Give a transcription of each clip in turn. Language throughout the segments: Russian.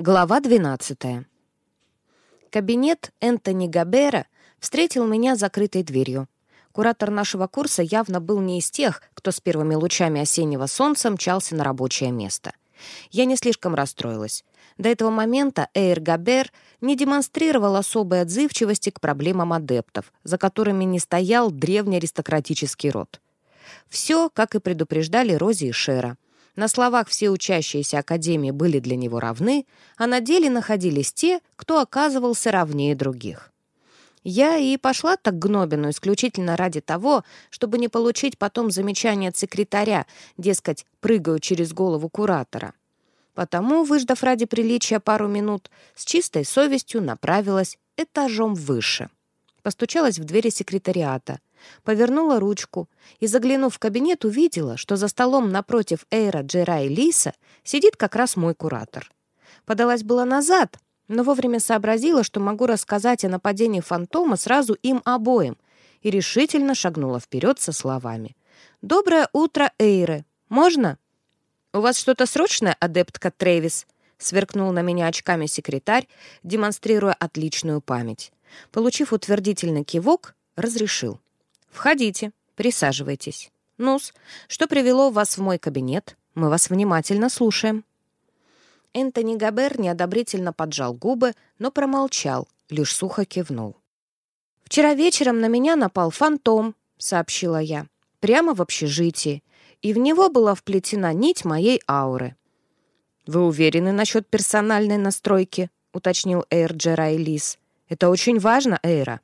Глава 12. Кабинет Энтони Габера встретил меня закрытой дверью. Куратор нашего курса явно был не из тех, кто с первыми лучами осеннего солнца мчался на рабочее место. Я не слишком расстроилась. До этого момента Эйр Габер не демонстрировал особой отзывчивости к проблемам адептов, за которыми не стоял древний аристократический род. Все, как и предупреждали Рози и Шера — на словах все учащиеся Академии были для него равны, а на деле находились те, кто оказывался равнее других. Я и пошла так к Гнобину исключительно ради того, чтобы не получить потом замечание от секретаря, дескать, прыгаю через голову куратора. Потому, выждав ради приличия пару минут, с чистой совестью направилась этажом выше. Постучалась в двери секретариата повернула ручку и, заглянув в кабинет, увидела, что за столом напротив Эйра, Джера и Лиса сидит как раз мой куратор. Подалась была назад, но вовремя сообразила, что могу рассказать о нападении фантома сразу им обоим, и решительно шагнула вперед со словами. «Доброе утро, Эйры! Можно?» «У вас что-то срочное, адептка Трэвис?» сверкнул на меня очками секретарь, демонстрируя отличную память. Получив утвердительный кивок, разрешил. «Входите, присаживайтесь. Нус, что привело вас в мой кабинет? Мы вас внимательно слушаем». Энтони Габер неодобрительно поджал губы, но промолчал, лишь сухо кивнул. «Вчера вечером на меня напал фантом», — сообщила я, — «прямо в общежитии, и в него была вплетена нить моей ауры». «Вы уверены насчет персональной настройки?» — уточнил Эйр Джерай Лис. «Это очень важно, Эйра».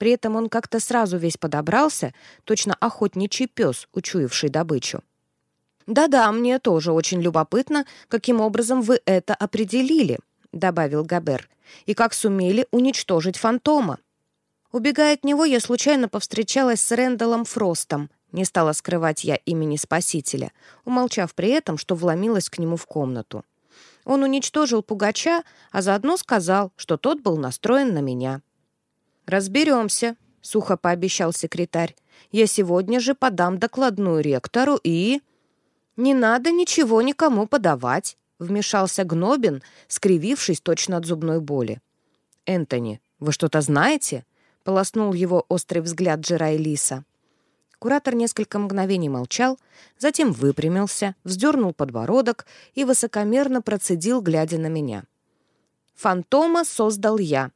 При этом он как-то сразу весь подобрался, точно охотничий пес, учуявший добычу. «Да-да, мне тоже очень любопытно, каким образом вы это определили», — добавил Габер, «и как сумели уничтожить фантома». Убегая от него, я случайно повстречалась с Рэндаллом Фростом. Не стала скрывать я имени Спасителя, умолчав при этом, что вломилась к нему в комнату. Он уничтожил пугача, а заодно сказал, что тот был настроен на меня. «Разберемся», — сухо пообещал секретарь. «Я сегодня же подам докладную ректору и...» «Не надо ничего никому подавать», — вмешался Гнобин, скривившись точно от зубной боли. «Энтони, вы что-то знаете?» — полоснул его острый взгляд Джерай Лиса. Куратор несколько мгновений молчал, затем выпрямился, вздернул подбородок и высокомерно процедил, глядя на меня. «Фантома создал я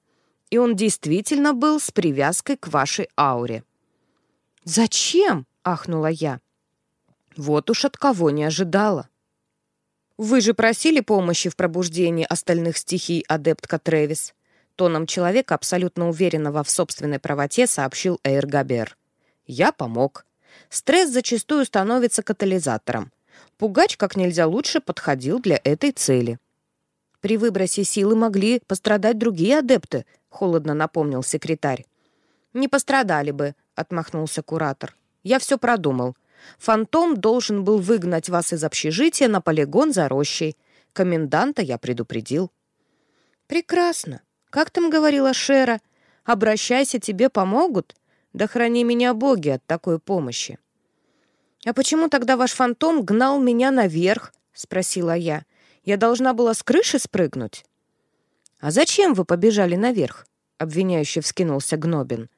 и он действительно был с привязкой к вашей ауре». «Зачем?» — ахнула я. «Вот уж от кого не ожидала». «Вы же просили помощи в пробуждении остальных стихий, адептка Трэвис», тоном человека, абсолютно уверенного в собственной правоте, сообщил Эйр Габер. «Я помог. Стресс зачастую становится катализатором. Пугач как нельзя лучше подходил для этой цели. При выбросе силы могли пострадать другие адепты, холодно напомнил секретарь. «Не пострадали бы», — отмахнулся куратор. «Я все продумал. Фантом должен был выгнать вас из общежития на полигон за рощей. Коменданта я предупредил». «Прекрасно. Как там говорила Шера? Обращайся, тебе помогут? Да храни меня боги от такой помощи». «А почему тогда ваш фантом гнал меня наверх?» — спросила я. «Я должна была с крыши спрыгнуть?» «А зачем вы побежали наверх?» — обвиняюще вскинулся Гнобин.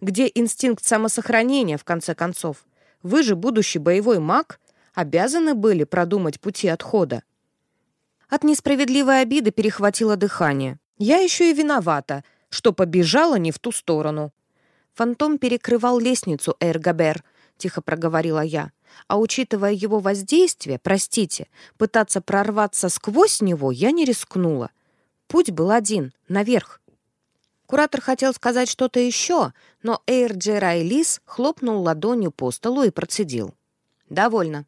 «Где инстинкт самосохранения, в конце концов? Вы же, будущий боевой маг, обязаны были продумать пути отхода». От несправедливой обиды перехватило дыхание. «Я еще и виновата, что побежала не в ту сторону». «Фантом перекрывал лестницу, Эргабер», — тихо проговорила я. «А учитывая его воздействие, простите, пытаться прорваться сквозь него я не рискнула. Путь был один — наверх. Куратор хотел сказать что-то еще, но Эйр Джерай Лис хлопнул ладонью по столу и процедил. «Довольно.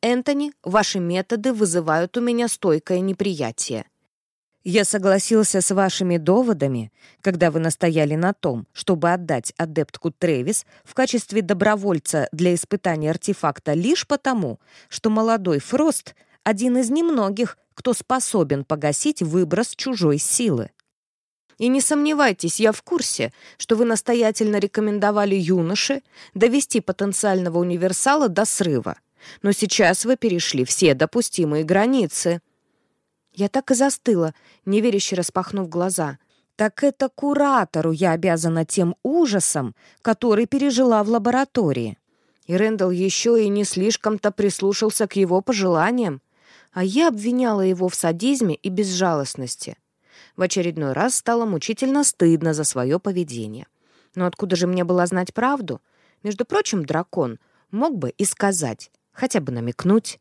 Энтони, ваши методы вызывают у меня стойкое неприятие. Я согласился с вашими доводами, когда вы настояли на том, чтобы отдать адептку Тревис в качестве добровольца для испытания артефакта лишь потому, что молодой Фрост — один из немногих, кто способен погасить выброс чужой силы. И не сомневайтесь, я в курсе, что вы настоятельно рекомендовали юноше довести потенциального универсала до срыва. Но сейчас вы перешли все допустимые границы. Я так и застыла, неверяще распахнув глаза. Так это куратору я обязана тем ужасом, который пережила в лаборатории. И Рэндалл еще и не слишком-то прислушался к его пожеланиям, а я обвиняла его в садизме и безжалостности. В очередной раз стало мучительно стыдно за свое поведение. Но откуда же мне было знать правду? Между прочим, дракон мог бы и сказать, хотя бы намекнуть.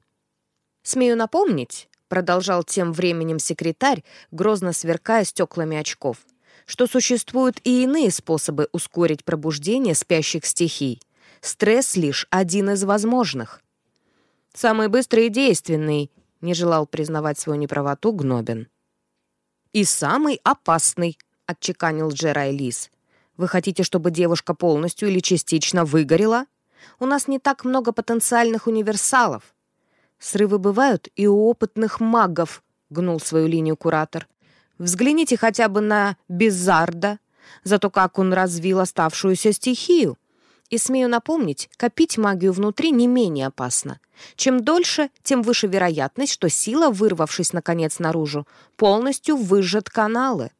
«Смею напомнить», — продолжал тем временем секретарь, грозно сверкая стеклами очков, что существуют и иные способы ускорить пробуждение спящих стихий. Стресс лишь один из возможных. «Самый быстрый и действенный», — не желал признавать свою неправоту Гнобин. «И самый опасный», — отчеканил Джерай Лис. «Вы хотите, чтобы девушка полностью или частично выгорела? У нас не так много потенциальных универсалов. Срывы бывают и у опытных магов», — гнул свою линию куратор. «Взгляните хотя бы на Безарда, зато как он развил оставшуюся стихию. И смею напомнить, копить магию внутри не менее опасно. Чем дольше, тем выше вероятность, что сила, вырвавшись наконец наружу, полностью выжжет каналы.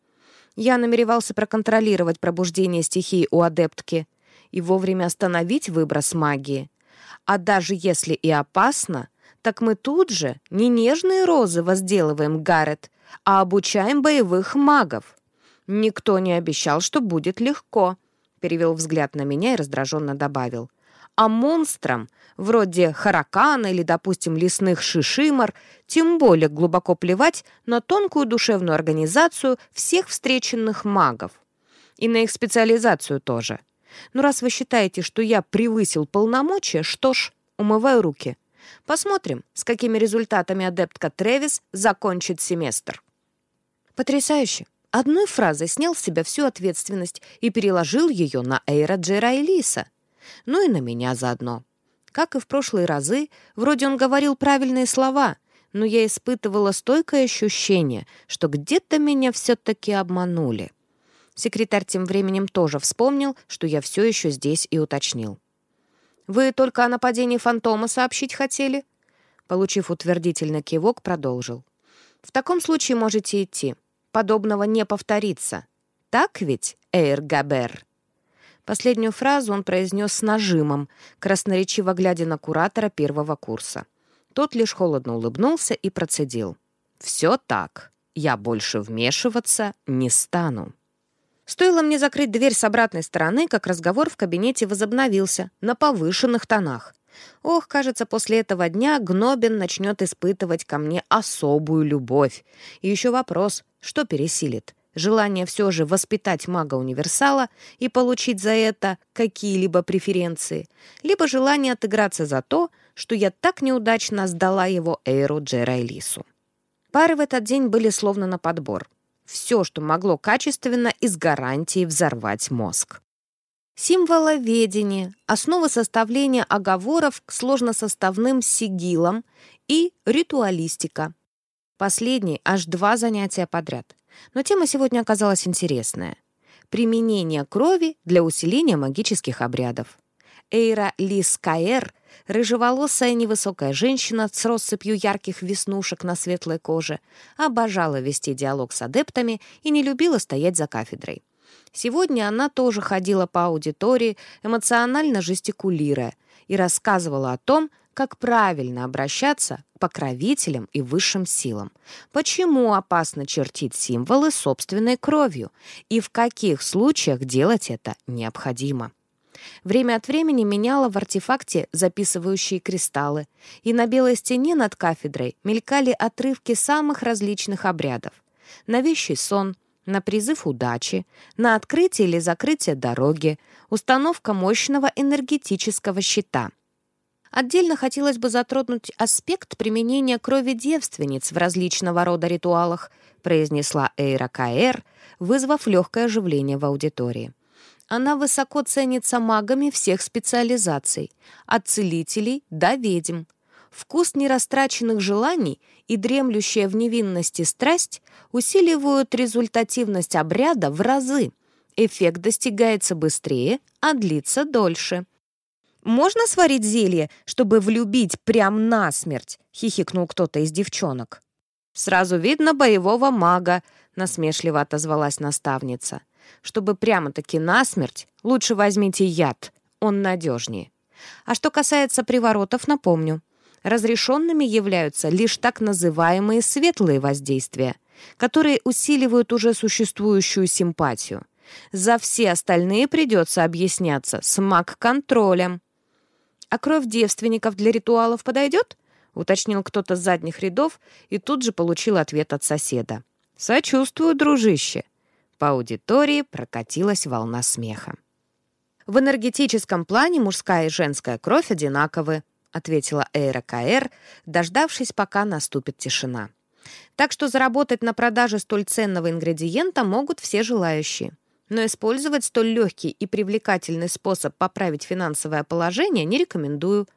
Я намеревался проконтролировать пробуждение стихии у адептки и вовремя остановить выброс магии. А даже если и опасно, так мы тут же не нежные розы возделываем, Гаррет, а обучаем боевых магов. Никто не обещал, что будет легко перевел взгляд на меня и раздраженно добавил. А монстрам, вроде Харакана или, допустим, лесных шишимор, тем более глубоко плевать на тонкую душевную организацию всех встреченных магов. И на их специализацию тоже. Ну, раз вы считаете, что я превысил полномочия, что ж, умываю руки. Посмотрим, с какими результатами адептка Тревис закончит семестр. Потрясающе одной фразой снял с себя всю ответственность и переложил ее на Эйра Джера Элиса. Ну и на меня заодно. Как и в прошлые разы, вроде он говорил правильные слова, но я испытывала стойкое ощущение, что где-то меня все-таки обманули. Секретарь тем временем тоже вспомнил, что я все еще здесь и уточнил. «Вы только о нападении фантома сообщить хотели?» Получив утвердительный кивок, продолжил. «В таком случае можете идти подобного не повторится. Так ведь, Эйр Габер?» Последнюю фразу он произнес с нажимом, красноречиво глядя на куратора первого курса. Тот лишь холодно улыбнулся и процедил. «Все так. Я больше вмешиваться не стану». Стоило мне закрыть дверь с обратной стороны, как разговор в кабинете возобновился на повышенных тонах. Ох, кажется, после этого дня Гнобин начнет испытывать ко мне особую любовь. И еще вопрос, что пересилит? Желание все же воспитать мага-универсала и получить за это какие-либо преференции, либо желание отыграться за то, что я так неудачно сдала его Эйру Джерайлису. Пары в этот день были словно на подбор. Все, что могло качественно и с гарантией взорвать мозг символоведение, основы составления оговоров к сложносоставным сигилам и ритуалистика. Последний аж два занятия подряд. Но тема сегодня оказалась интересная. Применение крови для усиления магических обрядов. Эйра Лискаэр, рыжеволосая невысокая женщина с россыпью ярких веснушек на светлой коже, обожала вести диалог с адептами и не любила стоять за кафедрой. Сегодня она тоже ходила по аудитории, эмоционально жестикулируя, и рассказывала о том, как правильно обращаться покровителям и высшим силам, почему опасно чертить символы собственной кровью и в каких случаях делать это необходимо. Время от времени меняла в артефакте записывающие кристаллы, и на белой стене над кафедрой мелькали отрывки самых различных обрядов. Новейший сон, на призыв удачи, на открытие или закрытие дороги, установка мощного энергетического щита. Отдельно хотелось бы затронуть аспект применения крови девственниц в различного рода ритуалах, произнесла Эйра Каэр, вызвав легкое оживление в аудитории. Она высоко ценится магами всех специализаций, от целителей до ведьм. Вкус нерастраченных желаний и дремлющая в невинности страсть усиливают результативность обряда в разы. Эффект достигается быстрее, а длится дольше. «Можно сварить зелье, чтобы влюбить прям насмерть?» — хихикнул кто-то из девчонок. «Сразу видно боевого мага», — насмешливо отозвалась наставница. «Чтобы прямо-таки насмерть, лучше возьмите яд, он надежнее. А что касается приворотов, напомню. Разрешенными являются лишь так называемые светлые воздействия, которые усиливают уже существующую симпатию. За все остальные придется объясняться с маг-контролем. «А кровь девственников для ритуалов подойдет?» — уточнил кто-то с задних рядов и тут же получил ответ от соседа. «Сочувствую, дружище!» По аудитории прокатилась волна смеха. «В энергетическом плане мужская и женская кровь одинаковы», ответила Эйра Каэр, дождавшись, пока наступит тишина. «Так что заработать на продаже столь ценного ингредиента могут все желающие. Но использовать столь легкий и привлекательный способ поправить финансовое положение не рекомендую.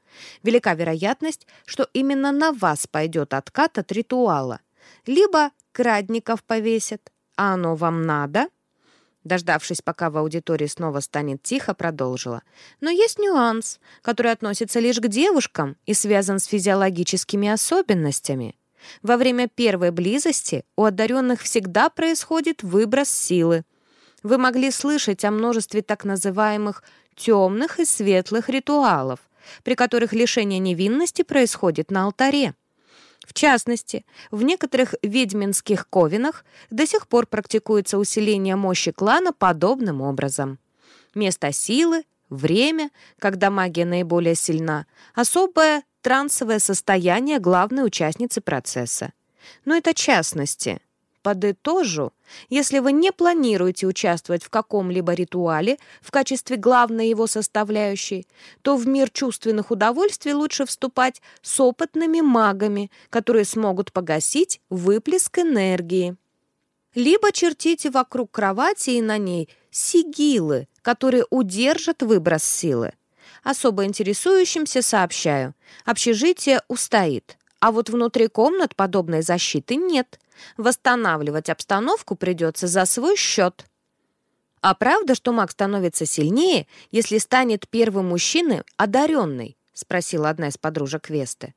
Велика вероятность, что именно на вас пойдет откат от ритуала. Либо крадников повесят. А оно вам надо?» Дождавшись, пока в аудитории снова станет тихо, продолжила. Но есть нюанс, который относится лишь к девушкам и связан с физиологическими особенностями. Во время первой близости у одаренных всегда происходит выброс силы. Вы могли слышать о множестве так называемых темных и светлых ритуалов, при которых лишение невинности происходит на алтаре. В частности, в некоторых ведьминских ковинах до сих пор практикуется усиление мощи клана подобным образом. Место силы, время, когда магия наиболее сильна, особое трансовое состояние главной участницы процесса. Но это частности – Подытожу, если вы не планируете участвовать в каком-либо ритуале в качестве главной его составляющей, то в мир чувственных удовольствий лучше вступать с опытными магами, которые смогут погасить выплеск энергии. Либо чертите вокруг кровати и на ней сигилы, которые удержат выброс силы. Особо интересующимся сообщаю, общежитие устоит, а вот внутри комнат подобной защиты нет – Восстанавливать обстановку придется за свой счет. А правда, что маг становится сильнее, если станет первым мужчиной одаренной? Спросила одна из подружек Весты.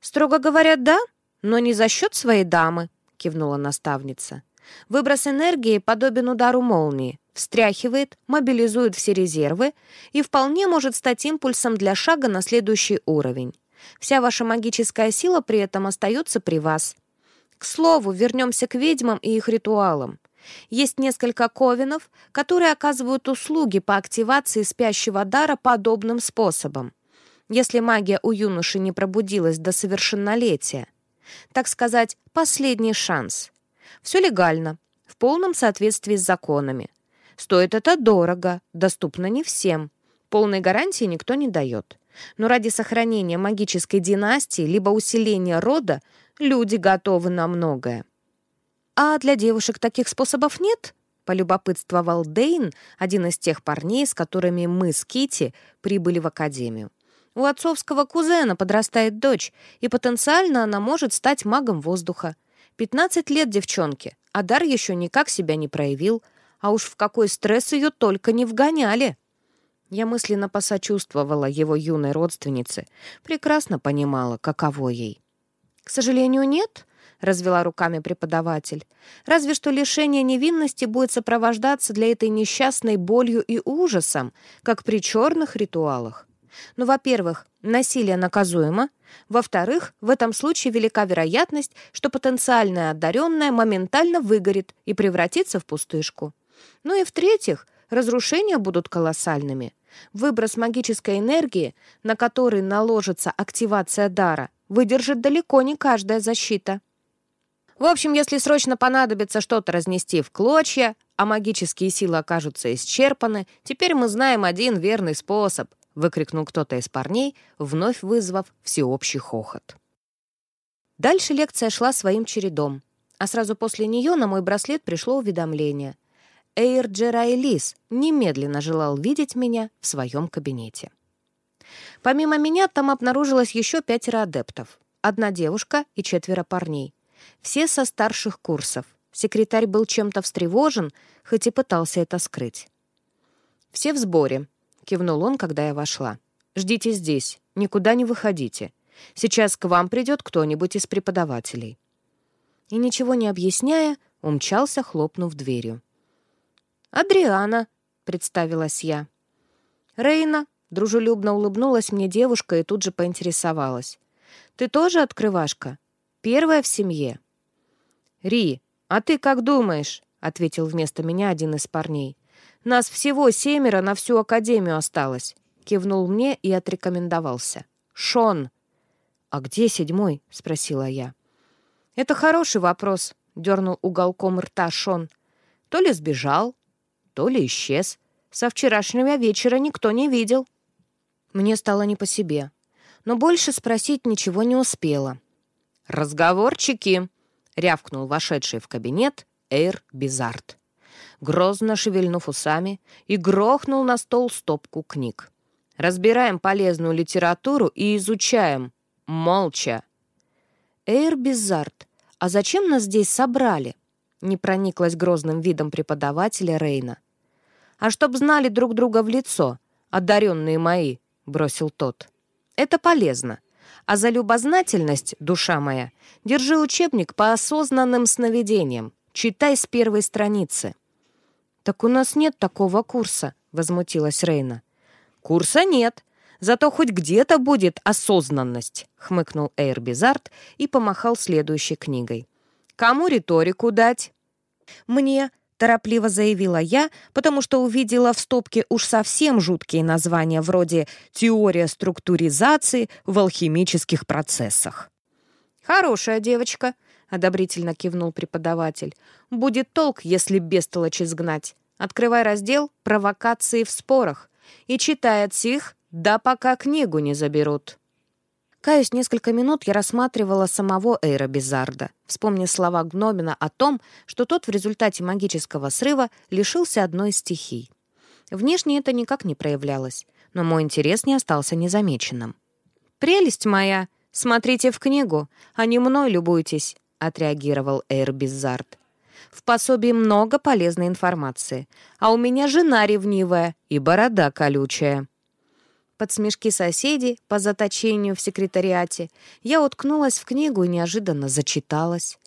Строго говоря, да, но не за счет своей дамы, кивнула наставница. Выброс энергии подобен удару молнии, встряхивает, мобилизует все резервы и вполне может стать импульсом для шага на следующий уровень. Вся ваша магическая сила при этом остается при вас. К слову, вернемся к ведьмам и их ритуалам. Есть несколько ковинов, которые оказывают услуги по активации спящего дара подобным способом. Если магия у юноши не пробудилась до совершеннолетия. Так сказать, последний шанс. Все легально, в полном соответствии с законами. Стоит это дорого, доступно не всем. Полной гарантии никто не дает. Но ради сохранения магической династии либо усиления рода Люди готовы на многое. А для девушек таких способов нет? Полюбопытствовал Дейн, один из тех парней, с которыми мы с Кити прибыли в академию. У отцовского кузена подрастает дочь, и потенциально она может стать магом воздуха. 15 лет девчонке, а дар еще никак себя не проявил, а уж в какой стресс ее только не вгоняли. Я мысленно посочувствовала его юной родственнице, прекрасно понимала, каково ей. «К сожалению, нет», — развела руками преподаватель. «Разве что лишение невинности будет сопровождаться для этой несчастной болью и ужасом, как при черных ритуалах. Но, во-первых, насилие наказуемо. Во-вторых, в этом случае велика вероятность, что потенциальная одаренная моментально выгорит и превратится в пустышку. Ну и в-третьих, разрушения будут колоссальными. Выброс магической энергии, на который наложится активация дара, выдержит далеко не каждая защита. В общем, если срочно понадобится что-то разнести в клочья, а магические силы окажутся исчерпаны, теперь мы знаем один верный способ, выкрикнул кто-то из парней, вновь вызвав всеобщий хохот. Дальше лекция шла своим чередом, а сразу после нее на мой браслет пришло уведомление. Эйр Джерайлис немедленно желал видеть меня в своем кабинете. Помимо меня там обнаружилось еще пятеро адептов. Одна девушка и четверо парней. Все со старших курсов. Секретарь был чем-то встревожен, хоть и пытался это скрыть. «Все в сборе», — кивнул он, когда я вошла. «Ждите здесь, никуда не выходите. Сейчас к вам придет кто-нибудь из преподавателей». и, ничего не объясняя, умчался, хлопнув дверью. «Адриана», — представилась я. «Рейна», — дружелюбно улыбнулась мне девушка и тут же поинтересовалась. «Ты тоже открывашка? Первая в семье?» «Ри, а ты как думаешь?» — ответил вместо меня один из парней. «Нас всего семеро на всю академию осталось», — кивнул мне и отрекомендовался. «Шон». «А где седьмой?» — спросила я. «Это хороший вопрос», — дернул уголком рта Шон. «То ли сбежал, то ли исчез. Со вчерашнего вечера никто не видел». Мне стало не по себе, но больше спросить ничего не успела. «Разговорчики!» — рявкнул вошедший в кабинет Эйр Бизард, грозно шевельнув усами и грохнул на стол стопку книг. «Разбираем полезную литературу и изучаем. Молча!» «Эйр Бизард, а зачем нас здесь собрали?» Не прониклась грозным видом преподавателя Рейна. «А чтоб знали друг друга в лицо, одаренные мои», — бросил тот. «Это полезно. А за любознательность, душа моя, держи учебник по осознанным сновидениям. Читай с первой страницы». «Так у нас нет такого курса», — возмутилась Рейна. «Курса нет, Зато хоть где-то будет осознанность», — хмыкнул Эйр Бизард и помахал следующей книгой. «Кому риторику дать?» «Мне», — торопливо заявила я, потому что увидела в стопке уж совсем жуткие названия вроде «Теория структуризации в алхимических процессах». «Хорошая девочка», — одобрительно кивнул преподаватель. «Будет толк, если бестолочь изгнать. Открывай раздел «Провокации в спорах» и читай от сих да пока книгу не заберут. Каюсь, несколько минут я рассматривала самого Эйра Бизарда, вспомнив слова Гномина о том, что тот в результате магического срыва лишился одной из стихий. Внешне это никак не проявлялось, но мой интерес не остался незамеченным. «Прелесть моя! Смотрите в книгу, а не мной любуйтесь», — отреагировал Эйр Бизард. «В пособии много полезной информации, а у меня жена ревнивая и борода колючая». Под смешки соседей по заточению в секретариате я уткнулась в книгу и неожиданно зачиталась.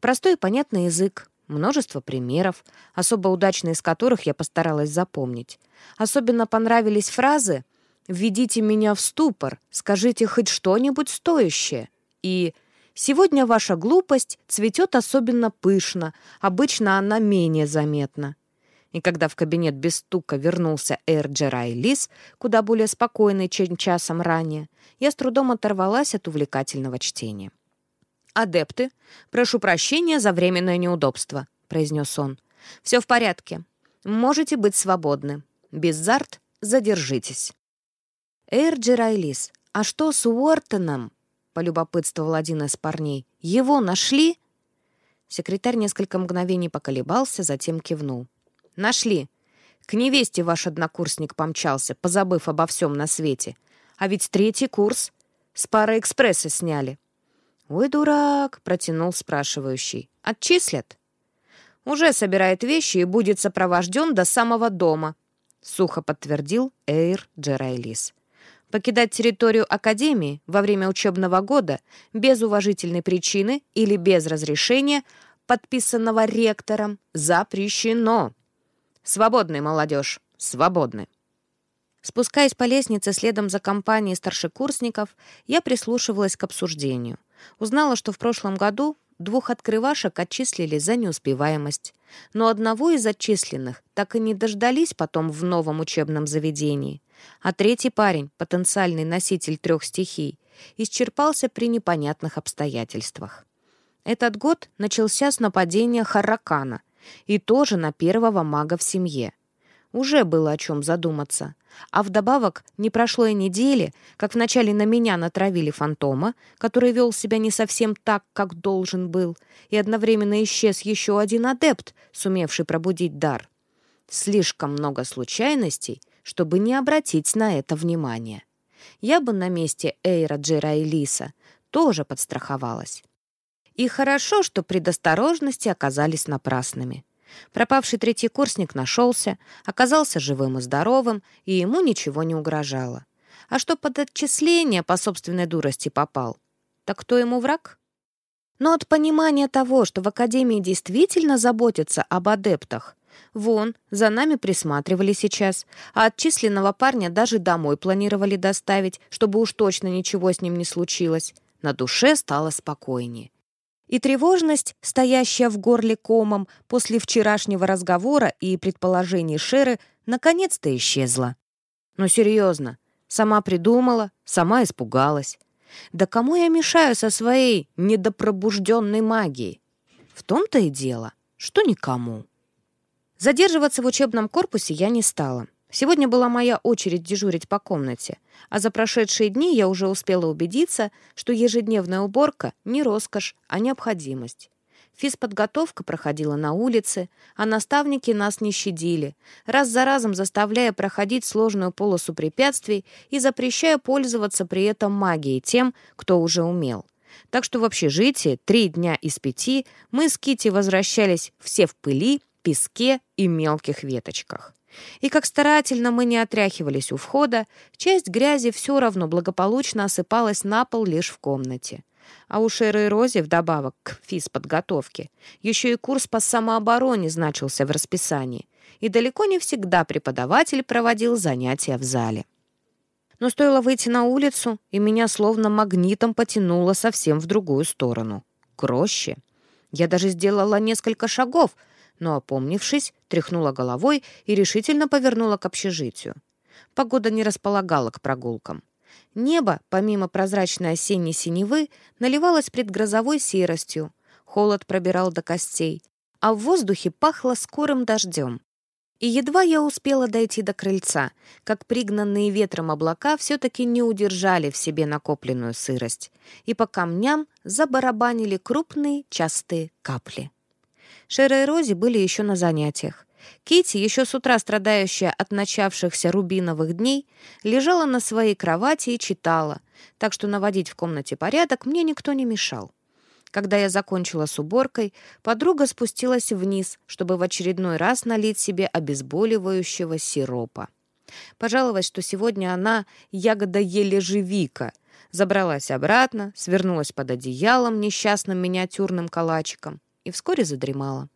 Простой и понятный язык, множество примеров, особо удачные из которых я постаралась запомнить. Особенно понравились фразы «Введите меня в ступор, скажите хоть что-нибудь стоящее» и «Сегодня ваша глупость цветет особенно пышно, обычно она менее заметна». И когда в кабинет без стука вернулся Эр Джерай Лис, куда более спокойный, чем часом ранее, я с трудом оторвалась от увлекательного чтения. «Адепты, прошу прощения за временное неудобство», — произнес он. «Все в порядке. Можете быть свободны. Беззарт, задержитесь». «Эр Джерайлис, а что с Уортоном?» — полюбопытствовал один из парней. «Его нашли?» Секретарь несколько мгновений поколебался, затем кивнул. Нашли. К невесте ваш однокурсник помчался, позабыв обо всем на свете. А ведь третий курс. С пары экспресса сняли. «Ой, дурак!» — протянул спрашивающий. «Отчислят?» «Уже собирает вещи и будет сопровожден до самого дома», — сухо подтвердил Эйр Джерайлис. «Покидать территорию Академии во время учебного года без уважительной причины или без разрешения, подписанного ректором, запрещено». Свободны, молодежь, свободны. Спускаясь по лестнице следом за компанией старшекурсников, я прислушивалась к обсуждению. Узнала, что в прошлом году двух открывашек отчислили за неуспеваемость. Но одного из отчисленных так и не дождались потом в новом учебном заведении. А третий парень, потенциальный носитель трех стихий, исчерпался при непонятных обстоятельствах. Этот год начался с нападения Харракана, и тоже на первого мага в семье. Уже было о чем задуматься. А вдобавок не прошло и недели, как вначале на меня натравили фантома, который вел себя не совсем так, как должен был, и одновременно исчез еще один адепт, сумевший пробудить дар. Слишком много случайностей, чтобы не обратить на это внимание. Я бы на месте Эйра Джера и Лиса тоже подстраховалась. И хорошо, что предосторожности оказались напрасными. Пропавший третий курсник нашелся, оказался живым и здоровым, и ему ничего не угрожало. А что под отчисление по собственной дурости попал? Так кто ему враг? но от понимания того, что в Академии действительно заботятся об адептах. Вон, за нами присматривали сейчас, а отчисленного парня даже домой планировали доставить, чтобы уж точно ничего с ним не случилось. На душе стало спокойнее. И тревожность, стоящая в горле комом после вчерашнего разговора и предположений Шеры, наконец-то исчезла. Но серьезно, сама придумала, сама испугалась. Да кому я мешаю со своей недопробужденной магией? В том-то и дело, что никому. Задерживаться в учебном корпусе я не стала. Сегодня была моя очередь дежурить по комнате, а за прошедшие дни я уже успела убедиться, что ежедневная уборка не роскошь, а необходимость. Физподготовка проходила на улице, а наставники нас не щадили, раз за разом заставляя проходить сложную полосу препятствий и запрещая пользоваться при этом магией тем, кто уже умел. Так что в общежитии три дня из пяти мы с Кити возвращались все в пыли, песке и мелких веточках. И как старательно мы не отряхивались у входа, часть грязи все равно благополучно осыпалась на пол лишь в комнате. А у Шеры и Рози вдобавок к физподготовке еще и курс по самообороне значился в расписании, и далеко не всегда преподаватель проводил занятия в зале. Но стоило выйти на улицу, и меня словно магнитом потянуло совсем в другую сторону. К роще. Я даже сделала несколько шагов, но, опомнившись, тряхнула головой и решительно повернула к общежитию. Погода не располагала к прогулкам. Небо, помимо прозрачной осенней синевы, наливалось предгрозовой серостью, холод пробирал до костей, а в воздухе пахло скорым дождем. И едва я успела дойти до крыльца, как пригнанные ветром облака все-таки не удержали в себе накопленную сырость, и по камням забарабанили крупные частые капли. Шера и Рози были еще на занятиях. Кити, еще с утра страдающая от начавшихся рубиновых дней, лежала на своей кровати и читала, так что наводить в комнате порядок мне никто не мешал. Когда я закончила с уборкой, подруга спустилась вниз, чтобы в очередной раз налить себе обезболивающего сиропа. Пожаловалась, что сегодня она ягода еле-живика. Забралась обратно, свернулась под одеялом несчастным миниатюрным калачиком и вскоре задремала.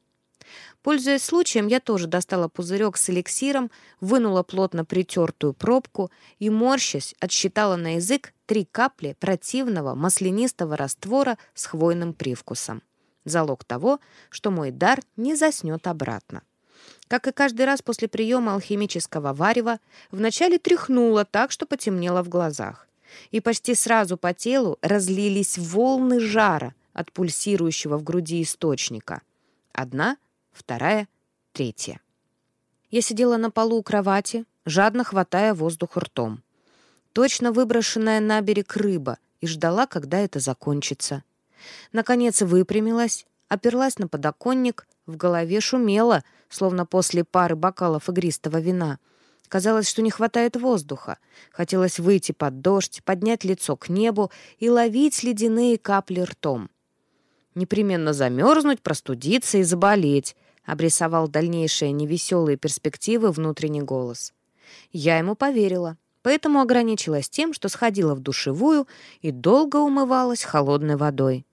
Пользуясь случаем, я тоже достала пузырек с эликсиром, вынула плотно притертую пробку и, морщась, отсчитала на язык три капли противного маслянистого раствора с хвойным привкусом. Залог того, что мой дар не заснет обратно. Как и каждый раз после приема алхимического варева, вначале тряхнула так, что потемнело в глазах. И почти сразу по телу разлились волны жара, от пульсирующего в груди источника. Одна, вторая, третья. Я сидела на полу у кровати, жадно хватая воздух ртом. Точно выброшенная на берег рыба и ждала, когда это закончится. Наконец выпрямилась, оперлась на подоконник, в голове шумело, словно после пары бокалов игристого вина. Казалось, что не хватает воздуха. Хотелось выйти под дождь, поднять лицо к небу и ловить ледяные капли ртом непременно замерзнуть, простудиться и заболеть», обрисовал дальнейшие невеселые перспективы внутренний голос. Я ему поверила, поэтому ограничилась тем, что сходила в душевую и долго умывалась холодной водой.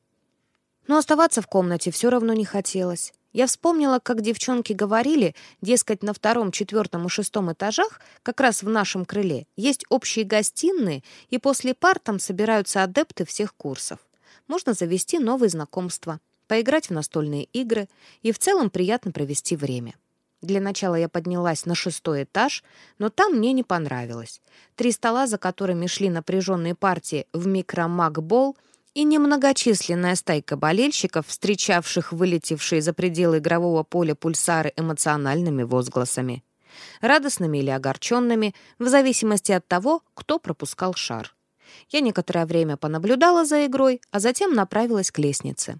Но оставаться в комнате все равно не хотелось. Я вспомнила, как девчонки говорили, дескать, на втором, четвертом и шестом этажах, как раз в нашем крыле, есть общие гостиные, и после пар там собираются адепты всех курсов можно завести новые знакомства, поиграть в настольные игры и в целом приятно провести время. Для начала я поднялась на шестой этаж, но там мне не понравилось. Три стола, за которыми шли напряженные партии в микромагбол, и немногочисленная стайка болельщиков, встречавших вылетевшие за пределы игрового поля пульсары эмоциональными возгласами. Радостными или огорченными, в зависимости от того, кто пропускал шар. Я некоторое время понаблюдала за игрой, а затем направилась к лестнице.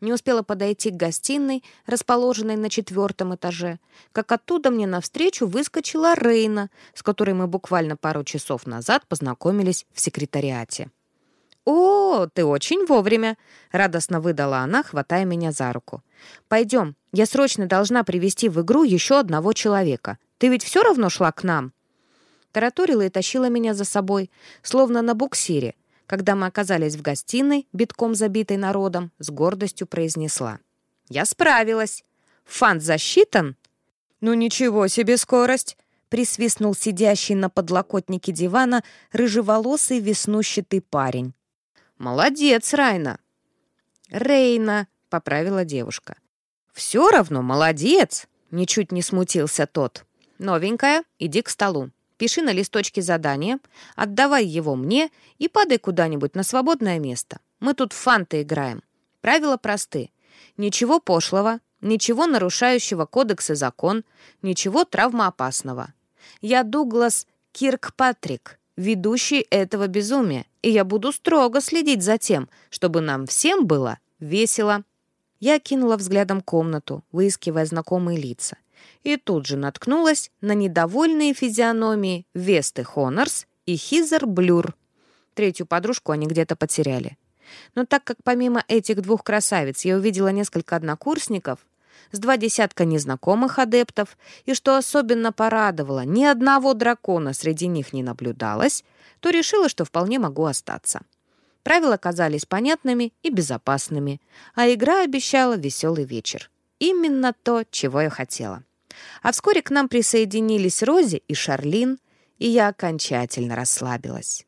Не успела подойти к гостиной, расположенной на четвертом этаже, как оттуда мне навстречу выскочила Рейна, с которой мы буквально пару часов назад познакомились в секретариате. «О, ты очень вовремя!» — радостно выдала она, хватая меня за руку. «Пойдем, я срочно должна привести в игру еще одного человека. Ты ведь все равно шла к нам?» Тараторила и тащила меня за собой, словно на буксире, Когда мы оказались в гостиной, битком забитой народом, с гордостью произнесла. «Я справилась! Фант засчитан?» «Ну ничего себе скорость!» присвистнул сидящий на подлокотнике дивана рыжеволосый веснущатый парень. «Молодец, Райна!» «Рейна!» — поправила девушка. «Все равно молодец!» — ничуть не смутился тот. «Новенькая, иди к столу. Пиши на листочке задание, отдавай его мне и падай куда-нибудь на свободное место. Мы тут в фанты играем. Правила просты. Ничего пошлого, ничего нарушающего кодекс и закон, ничего травмоопасного. Я Дуглас Киркпатрик, ведущий этого безумия, и я буду строго следить за тем, чтобы нам всем было весело. Я кинула взглядом комнату, выискивая знакомые лица, и тут же наткнулась на недовольные физиономии Весты Хонорс и Хизер Блюр. Третью подружку они где-то потеряли. Но так как помимо этих двух красавиц я увидела несколько однокурсников, с два десятка незнакомых адептов, и, что особенно порадовало, ни одного дракона среди них не наблюдалось, то решила, что вполне могу остаться. Правила казались понятными и безопасными, а игра обещала веселый вечер. Именно то, чего я хотела. А вскоре к нам присоединились Рози и Шарлин, и я окончательно расслабилась.